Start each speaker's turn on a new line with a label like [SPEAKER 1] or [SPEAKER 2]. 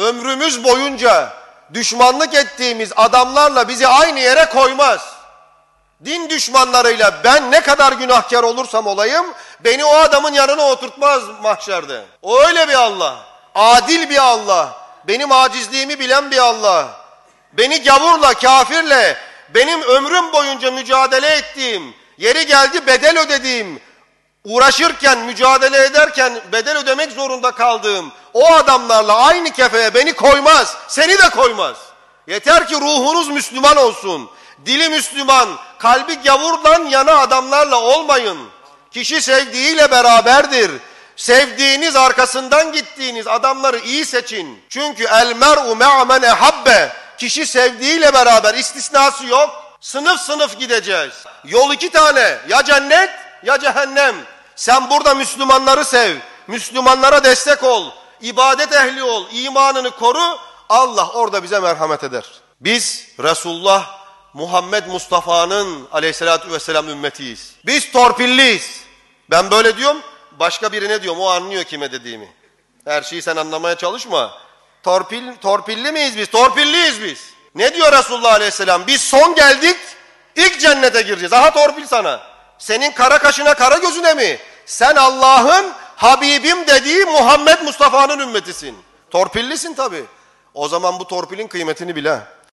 [SPEAKER 1] ömrümüz boyunca düşmanlık ettiğimiz adamlarla bizi aynı yere koymaz. Din düşmanlarıyla ben ne kadar günahkar olursam olayım beni o adamın yanına oturtmaz mahşerde. O öyle bir Allah. Adil bir Allah. Benim acizliğimi bilen bir Allah. Beni gavurla, kafirle, benim ömrüm boyunca mücadele ettiğim, yeri geldi bedel ödediğim, uğraşırken, mücadele ederken bedel ödemek zorunda kaldığım o adamlarla aynı kefeye beni koymaz, seni de koymaz. Yeter ki ruhunuz Müslüman olsun. Dili Müslüman, kalbi gavurdan yana adamlarla olmayın. Kişi sevdiğiyle beraberdir. Sevdiğiniz arkasından gittiğiniz adamları iyi seçin. Çünkü el mer'u me'men ehabbe. Kişi sevdiğiyle beraber istisnası yok. Sınıf sınıf gideceğiz. Yol iki tane. Ya cennet ya cehennem. Sen burada Müslümanları sev. Müslümanlara destek ol. İbadet ehli ol. imanını koru. Allah orada bize merhamet eder. Biz Resulullah Muhammed Mustafa'nın aleyhissalatü vesselam ümmetiyiz. Biz torpilliyiz. Ben böyle diyorum, başka birine diyorum, o anlıyor kime dediğimi. Her şeyi sen anlamaya çalışma. Torpil, torpilli miyiz biz? Torpilliyiz biz. Ne diyor Resulullah aleyhisselam? Biz son geldik, ilk cennete gireceğiz. Aha torpil sana. Senin kara kaşına kara gözüne mi? Sen Allah'ın Habibim dediği Muhammed Mustafa'nın ümmetisin. Torpillisin tabi. O zaman bu torpilin kıymetini bile.